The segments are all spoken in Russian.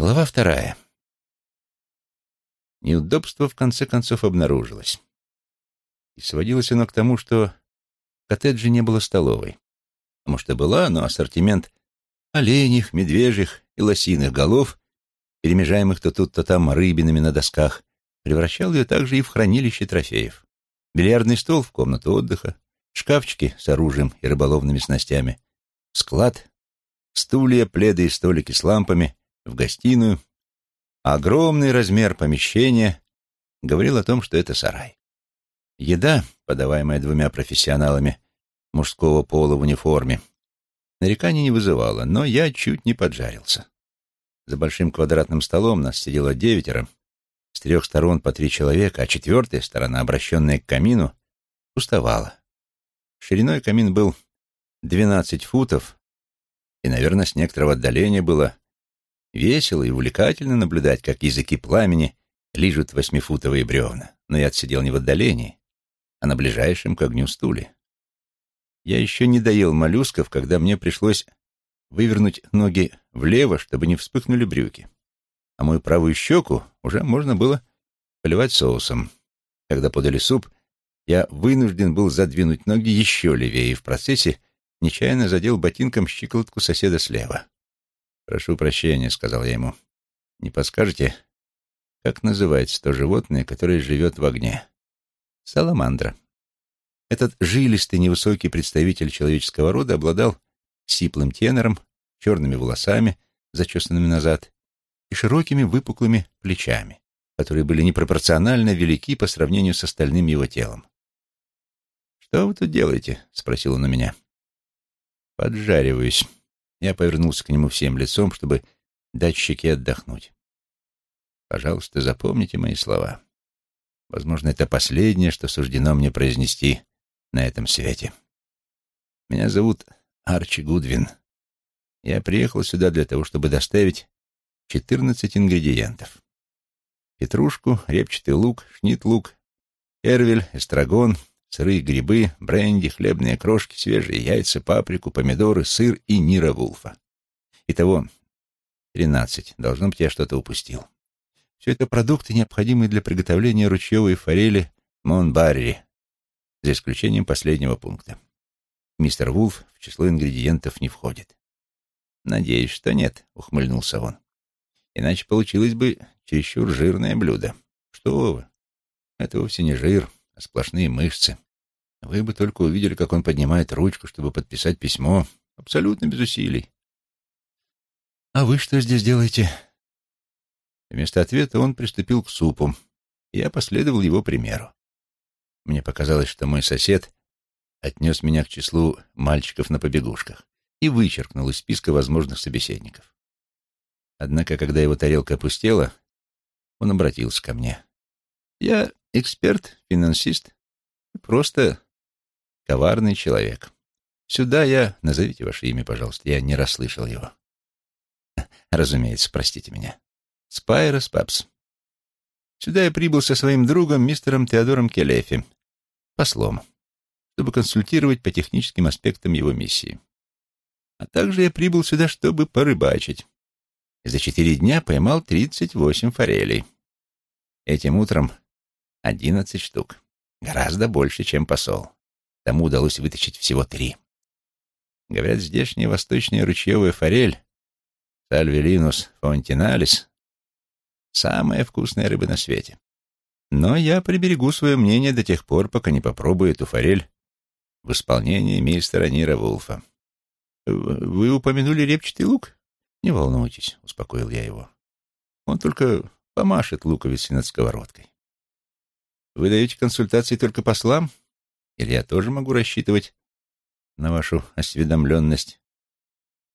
Глава вторая. Неудобство в конце концов обнаружилось. И сводилось оно к тому, что в коттедже не было столовой. Потому что была, но ассортимент оленьих, медвежьих и лосиных голов, перемежаемых то тут, то там рыбинами на досках, превращал ее также и в хранилище трофеев. Бильярдный стол в комнату отдыха, шкафчики с оружием и рыболовными снастями, склад, стулья, пледы и столики с лампами в гостиную, огромный размер помещения говорил о том, что это сарай. Еда, подаваемая двумя профессионалами мужского пола в униформе, нареканий не вызывала, но я чуть не поджарился. За большим квадратным столом нас сидело девятеро, с трех сторон по три человека, а четвертая сторона, обращенная к камину, пустовала. Шириной камин был двенадцать футов, и, наверное, с некоторого отдаления было весело и увлекательно наблюдать, как языки пламени лижут восьмифутовые бревна. Но я отсидел не в отдалении, а на ближайшем к огню стуле. Я еще не доел моллюсков, когда мне пришлось вывернуть ноги влево, чтобы не вспыхнули брюки. А мою правую щеку уже можно было поливать соусом. Когда подали суп, я вынужден был задвинуть ноги еще левее и в процессе нечаянно задел ботинком щиколотку соседа слева. «Прошу прощения», — сказал я ему. «Не подскажете, как называется то животное, которое живет в огне?» «Саламандра». Этот жилистый невысокий представитель человеческого рода обладал сиплым тенором, черными волосами, зачесанными назад, и широкими выпуклыми плечами, которые были непропорционально велики по сравнению с остальным его телом. «Что вы тут делаете?» — спросил он у меня. «Поджариваюсь». Я повернулся к нему всем лицом, чтобы дать щеке отдохнуть. «Пожалуйста, запомните мои слова. Возможно, это последнее, что суждено мне произнести на этом свете. Меня зовут Арчи Гудвин. Я приехал сюда для того, чтобы доставить 14 ингредиентов. Петрушку, репчатый лук, шнит-лук, эрвель, эстрагон, сырые грибы, бренди, хлебные крошки, свежие яйца, паприку, помидоры, сыр и нира вулфа. Итого тринадцать. Должно быть, я что-то упустил. Все это продукты, необходимые для приготовления ручьевой форели Монбарри, за исключением последнего пункта. Мистер Вулф в число ингредиентов не входит. «Надеюсь, что нет», — ухмыльнулся он. «Иначе получилось бы чересчур жирное блюдо. Что вы? Это вовсе не жир, а сплошные мышцы. Вы бы только увидели, как он поднимает ручку, чтобы подписать письмо, абсолютно без усилий. «А вы что здесь делаете?» Вместо ответа он приступил к супу, и я последовал его примеру. Мне показалось, что мой сосед отнес меня к числу мальчиков на побегушках и вычеркнул из списка возможных собеседников. Однако, когда его тарелка опустела, он обратился ко мне. «Я Эксперт, финансист и просто коварный человек. Сюда я... Назовите ваше имя, пожалуйста. Я не расслышал его. Разумеется, простите меня. Спайрос Папс. Сюда я прибыл со своим другом, мистером Теодором Келефи, послом, чтобы консультировать по техническим аспектам его миссии. А также я прибыл сюда, чтобы порыбачить. И за четыре дня поймал тридцать восемь форелей. Этим утром Одиннадцать штук. Гораздо больше, чем посол. Тому удалось вытащить всего три. Говорят, здешняя восточная ручьевая форель, сальвелинус фонтиналис, самая вкусная рыба на свете. Но я приберегу свое мнение до тех пор, пока не попробую эту форель в исполнении мистера Нира Вулфа. «Вы упомянули репчатый лук?» «Не волнуйтесь», — успокоил я его. «Он только помашет луковицей над сковородкой. Вы даете консультации только послам? Или я тоже могу рассчитывать на вашу осведомленность?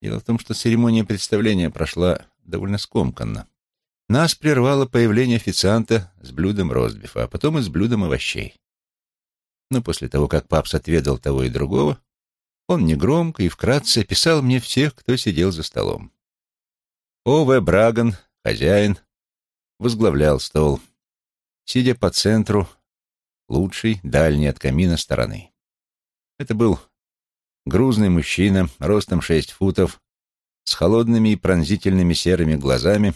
Дело в том, что церемония представления прошла довольно скомканно. Нас прервало появление официанта с блюдом ростбифа, а потом и с блюдом овощей. Но после того, как папс отведал того и другого, он негромко и вкратце описал мне всех, кто сидел за столом. О.В. Браган, хозяин, возглавлял стол — сидя по центру лучшей, дальней от камина стороны. Это был грузный мужчина, ростом шесть футов, с холодными и пронзительными серыми глазами,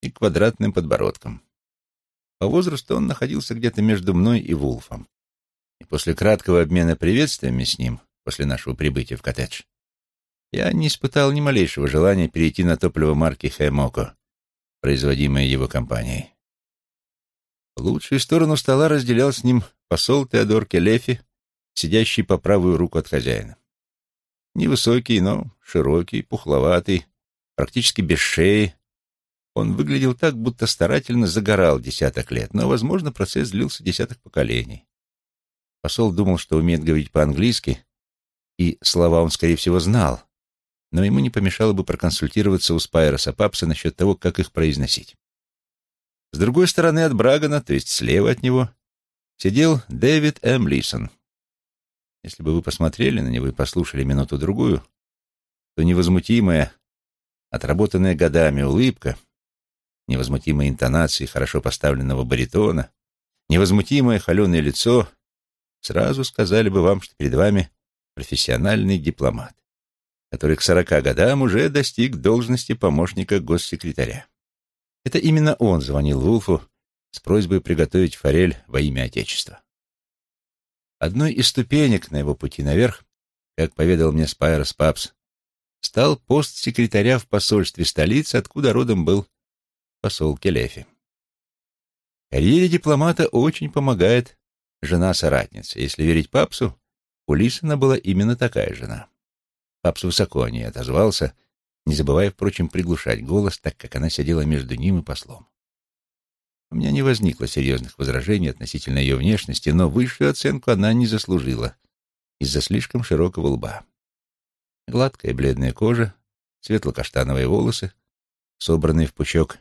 и квадратным подбородком. По возрасту он находился где-то между мной и Вулфом. И после краткого обмена приветствиями с ним, после нашего прибытия в коттедж, я не испытал ни малейшего желания перейти на топливо марки Хэмоко, производимое его компанией. Лучшую сторону стола разделял с ним посол Теодор Келефи, сидящий по правую руку от хозяина. Невысокий, но широкий, пухловатый, практически без шеи, он выглядел так, будто старательно загорал десяток лет, но, возможно, процесс длился десяток поколений. Посол думал, что умеет говорить по-английски, и слова он, скорее всего, знал, но ему не помешало бы проконсультироваться у Спайроса Папса насчет того, как их произносить. С другой стороны от Брагана, то есть слева от него, сидел Дэвид М. Лисон. Если бы вы посмотрели на него и послушали минуту-другую, то невозмутимая, отработанная годами улыбка — невозмутимые интонации хорошо поставленного баритона, невозмутимое холеное лицо, сразу сказали бы вам, что перед вами профессиональный дипломат, который к сорока годам уже достиг должности помощника госсекретаря. Это именно он звонил Вулфу с просьбой приготовить форель во имя Отечества. Одной из ступенек на его пути наверх, как поведал мне Спайрос Папс, стал пост секретаря в посольстве столицы, откуда родом был посол Келефи. Карьере дипломата очень помогает жена-соратница. Если верить Папсу, у Лисона была именно такая жена. Папс высоко о ней отозвался, не забывая, впрочем, приглушать голос, так как она сидела между ним и послом. У меня не возникло серьезных возражений относительно ее внешности, но высшую оценку она не заслужила из-за слишком широкого лба. Гладкая бледная кожа, светло-каштановые волосы, собранные в пучок,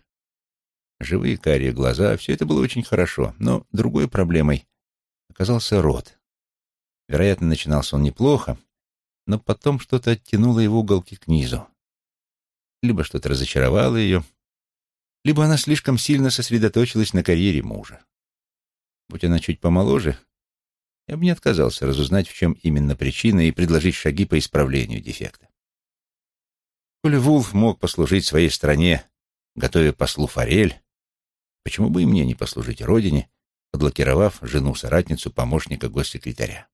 живые карие глаза, все это было очень хорошо, но другой проблемой оказался рот. Вероятно, начинался он неплохо, но потом что-то оттянуло его уголки к низу. Либо что-то разочаровало ее, либо она слишком сильно сосредоточилась на карьере мужа. Будь она чуть помоложе, я бы не отказался разузнать, в чем именно причина, и предложить шаги по исправлению дефекта. Коли Вулф мог послужить своей стране, готовя послу форель, Почему бы и мне не послужить родине, подлокировав жену-соратницу помощника госсекретаря?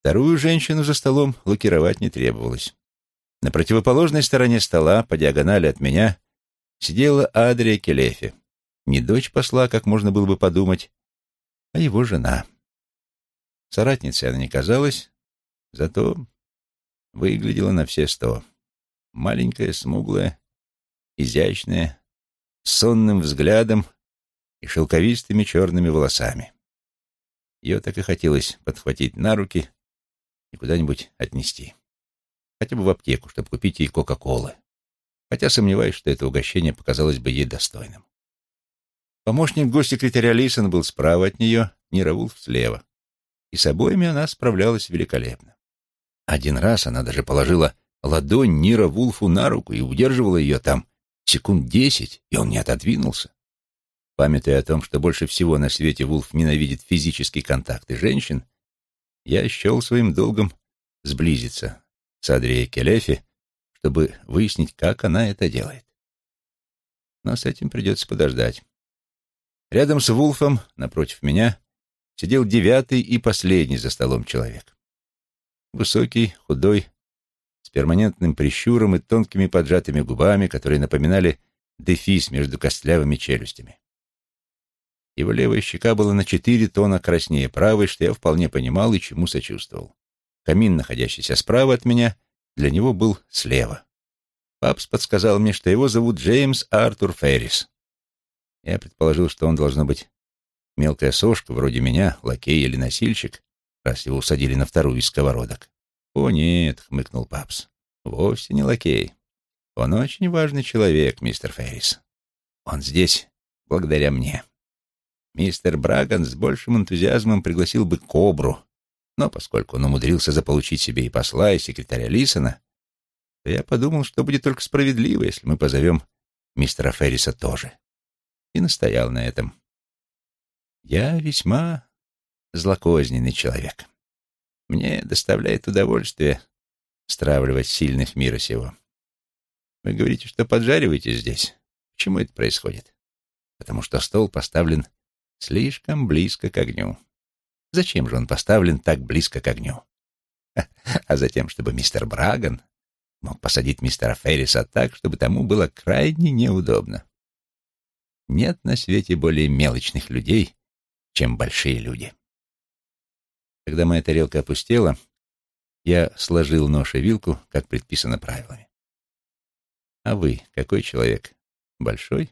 Вторую женщину за столом лакировать не требовалось. На противоположной стороне стола, по диагонали от меня, сидела Адрия Келефи. Не дочь посла, как можно было бы подумать, а его жена. Соратницей она не казалась, зато выглядела на все сто. Маленькая, смуглая, изящная, сонным взглядом и шелковистыми черными волосами. Ее так и хотелось подхватить на руки и куда-нибудь отнести. Хотя бы в аптеку, чтобы купить ей Кока-Колы. Хотя сомневаюсь, что это угощение показалось бы ей достойным. Помощник госсекретаря Лисон был справа от нее, Нира Вулф слева. И с обоими она справлялась великолепно. Один раз она даже положила ладонь Нира Вулфу на руку и удерживала ее там, Секунд десять, и он не отодвинулся. Памятуя о том, что больше всего на свете Вулф ненавидит физический контакт и женщин, я счел своим долгом сблизиться с Адрией Келефи, чтобы выяснить, как она это делает. Но с этим придется подождать. Рядом с Вулфом, напротив меня, сидел девятый и последний за столом человек. Высокий, худой, с перманентным прищуром и тонкими поджатыми губами, которые напоминали дефис между костлявыми челюстями. Его левая щека была на четыре тона краснее правой, что я вполне понимал и чему сочувствовал. Камин, находящийся справа от меня, для него был слева. Папс подсказал мне, что его зовут Джеймс Артур Феррис. Я предположил, что он должно быть мелкая сошка, вроде меня, лакей или носильщик, раз его усадили на вторую из сковородок. «О, нет», — хмыкнул Папс, — «вовсе не лакей. Он очень важный человек, мистер Феррис. Он здесь благодаря мне. Мистер Браган с большим энтузиазмом пригласил бы Кобру, но поскольку он умудрился заполучить себе и посла, и секретаря Лисона, то я подумал, что будет только справедливо, если мы позовем мистера Ферриса тоже. И настоял на этом. Я весьма злокозненный человек. Мне доставляет удовольствие стравливать сильных мира сего. Вы говорите, что поджариваете здесь? Почему это происходит? Потому что стол поставлен слишком близко к огню. Зачем же он поставлен так близко к огню? А затем, чтобы мистер Браган мог посадить мистера Ферриса так, чтобы тому было крайне неудобно. Нет на свете более мелочных людей, чем большие люди. Когда моя тарелка опустела, я сложил нож и вилку, как предписано правилами. А вы какой человек? Большой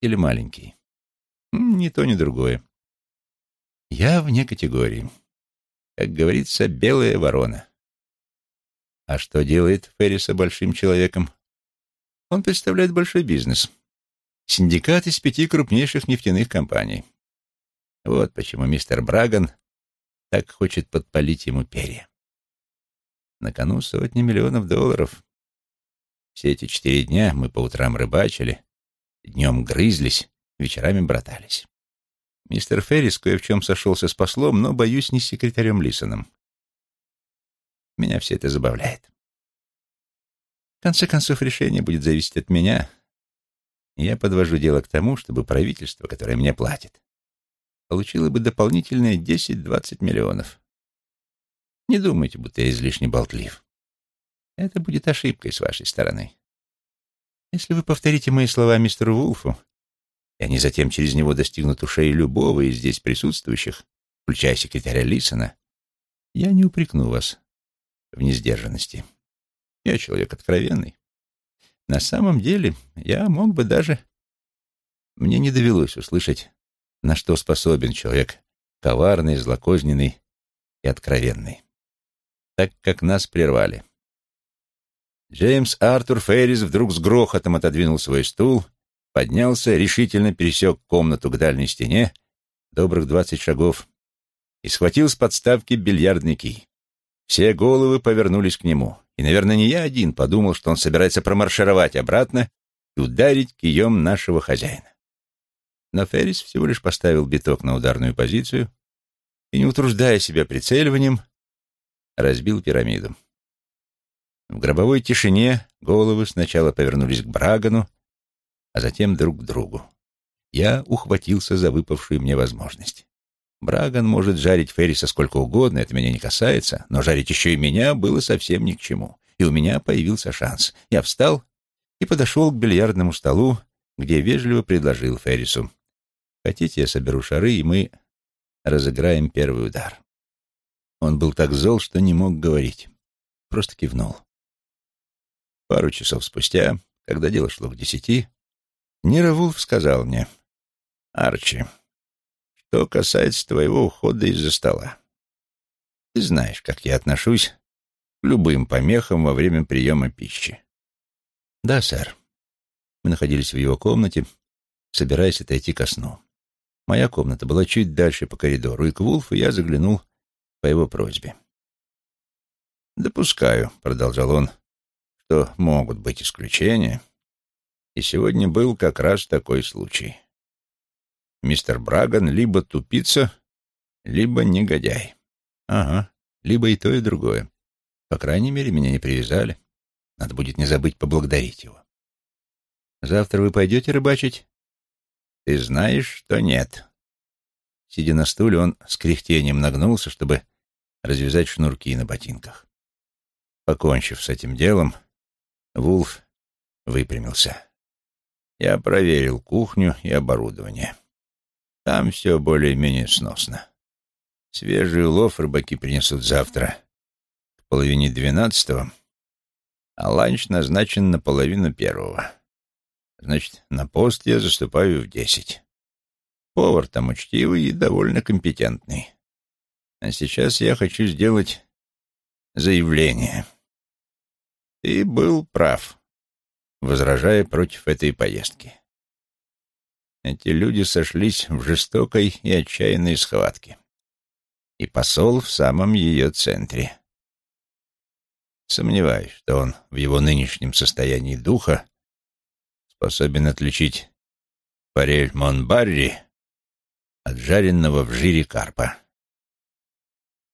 или маленький? Ни то, ни другое. Я вне категории. Как говорится, белая ворона. А что делает Ферриса большим человеком? Он представляет большой бизнес. Синдикат из пяти крупнейших нефтяных компаний. Вот почему мистер Браган так хочет подпалить ему перья. На кону сотни миллионов долларов. Все эти четыре дня мы по утрам рыбачили, днем грызлись, вечерами братались. Мистер Феррис кое в чем сошелся с послом, но, боюсь, не с секретарем Лисоном. Меня все это забавляет. В конце концов, решение будет зависеть от меня. Я подвожу дело к тому, чтобы правительство, которое мне платит, получило бы дополнительные 10-20 миллионов. Не думайте, будто я излишне болтлив. Это будет ошибкой с вашей стороны. Если вы повторите мои слова мистеру Вулфу, и они затем через него достигнут ушей любого из здесь присутствующих, включая секретаря Лисона, я не упрекну вас в несдержанности. Я человек откровенный. На самом деле, я мог бы даже... Мне не довелось услышать, на что способен человек коварный, злокозненный и откровенный. Так как нас прервали. Джеймс Артур Феррис вдруг с грохотом отодвинул свой стул, поднялся, решительно пересек комнату к дальней стене, добрых двадцать шагов, и схватил с подставки бильярдный кий. Все головы повернулись к нему, и, наверное, не я один подумал, что он собирается промаршировать обратно и ударить кием нашего хозяина. Но Феррис всего лишь поставил биток на ударную позицию и, не утруждая себя прицеливанием, разбил пирамиду. В гробовой тишине головы сначала повернулись к Брагану, а затем друг к другу. Я ухватился за выпавшую мне возможность. Браган может жарить Ферриса сколько угодно, это меня не касается, но жарить еще и меня было совсем ни к чему. И у меня появился шанс. Я встал и подошел к бильярдному столу, где вежливо предложил Феррису. «Хотите, я соберу шары, и мы разыграем первый удар». Он был так зол, что не мог говорить. Просто кивнул. Пару часов спустя, когда дело шло к десяти, Нира Вулф сказал мне, «Арчи, что касается твоего ухода из-за стола. Ты знаешь, как я отношусь к любым помехам во время приема пищи. Да, сэр. Мы находились в его комнате, собираясь отойти ко сну. Моя комната была чуть дальше по коридору, и к Вулфу я заглянул по его просьбе. «Допускаю», — продолжал он, — «что могут быть исключения, и сегодня был как раз такой случай мистер Браган либо тупица, либо негодяй. Ага, либо и то, и другое. По крайней мере, меня не привязали. Надо будет не забыть поблагодарить его. Завтра вы пойдете рыбачить? Ты знаешь, что нет. Сидя на стуле, он с кряхтением нагнулся, чтобы развязать шнурки на ботинках. Покончив с этим делом, Вулф выпрямился. Я проверил кухню и оборудование. Там все более-менее сносно. Свежий улов рыбаки принесут завтра к половине двенадцатого, а ланч назначен на половину первого. Значит, на пост я заступаю в десять. Повар там учтивый и довольно компетентный. А сейчас я хочу сделать заявление. Ты был прав, возражая против этой поездки. Эти люди сошлись в жестокой и отчаянной схватке. И посол в самом ее центре. Сомневаюсь, что он в его нынешнем состоянии духа способен отличить форель Монбарри от жареного в жире карпа.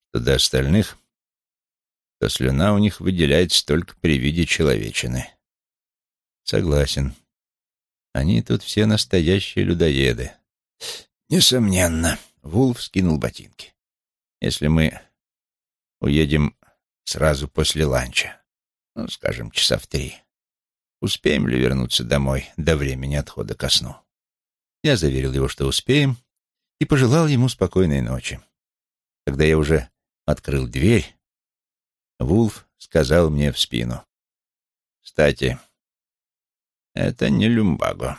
Что до остальных, то слюна у них выделяется только при виде человечины. Согласен. Они тут все настоящие людоеды. Несомненно. Вулф скинул ботинки. Если мы уедем сразу после ланча, ну, скажем, часа в три, успеем ли вернуться домой до времени отхода ко сну? Я заверил его, что успеем, и пожелал ему спокойной ночи. Когда я уже открыл дверь, Вулф сказал мне в спину. «Кстати, это не люмбаго».